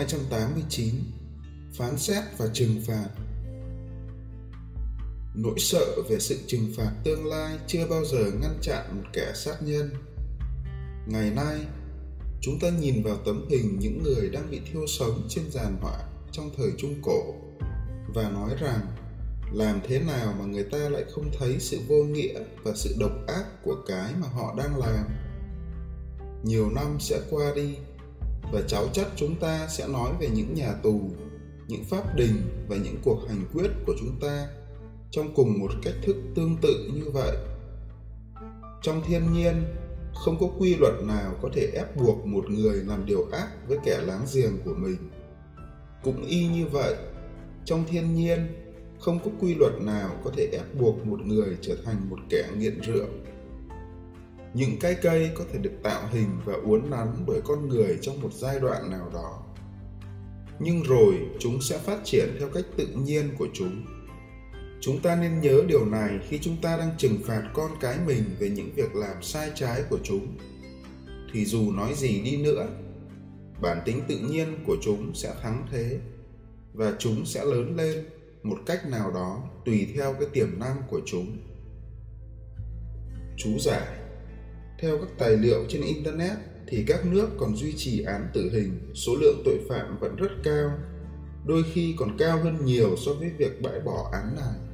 289 Phán xét và trừng phạt Nỗi sợ về sự trừng phạt tương lai chưa bao giờ ngăn chặn một kẻ sát nhân. Ngày nay, chúng ta nhìn vào tấm hình những người đang bị thiêu sống trên giàn họa trong thời Trung Cổ và nói rằng làm thế nào mà người ta lại không thấy sự vô nghĩa và sự độc ác của cái mà họ đang làm nhiều năm sẽ qua đi và cháu chắc chúng ta sẽ nói về những nhà tù, những pháp đình và những cuộc hành quyết của chúng ta trong cùng một cách thức tương tự như vậy. Trong thiên nhiên, không có quy luật nào có thể ép buộc một người làm điều ác với kẻ láng giềng của mình. Cũng y như vậy, trong thiên nhiên, không có quy luật nào có thể ép buộc một người trở thành một kẻ nghiện rượu những cái cây có thể được tạo hình và uốn nắn bởi con người trong một giai đoạn nào đó. Nhưng rồi, chúng sẽ phát triển theo cách tự nhiên của chúng. Chúng ta nên nhớ điều này khi chúng ta đang trừng phạt con cái mình về những việc làm sai trái của chúng. Thì dù nói gì đi nữa, bản tính tự nhiên của chúng sẽ thắng thế và chúng sẽ lớn lên một cách nào đó tùy theo cái tiềm năng của chúng. Chú giải theo các tài liệu trên internet thì các nước còn duy trì án tử hình, số lượng tội phạm vẫn rất cao, đôi khi còn cao hơn nhiều so với việc bãi bỏ án này.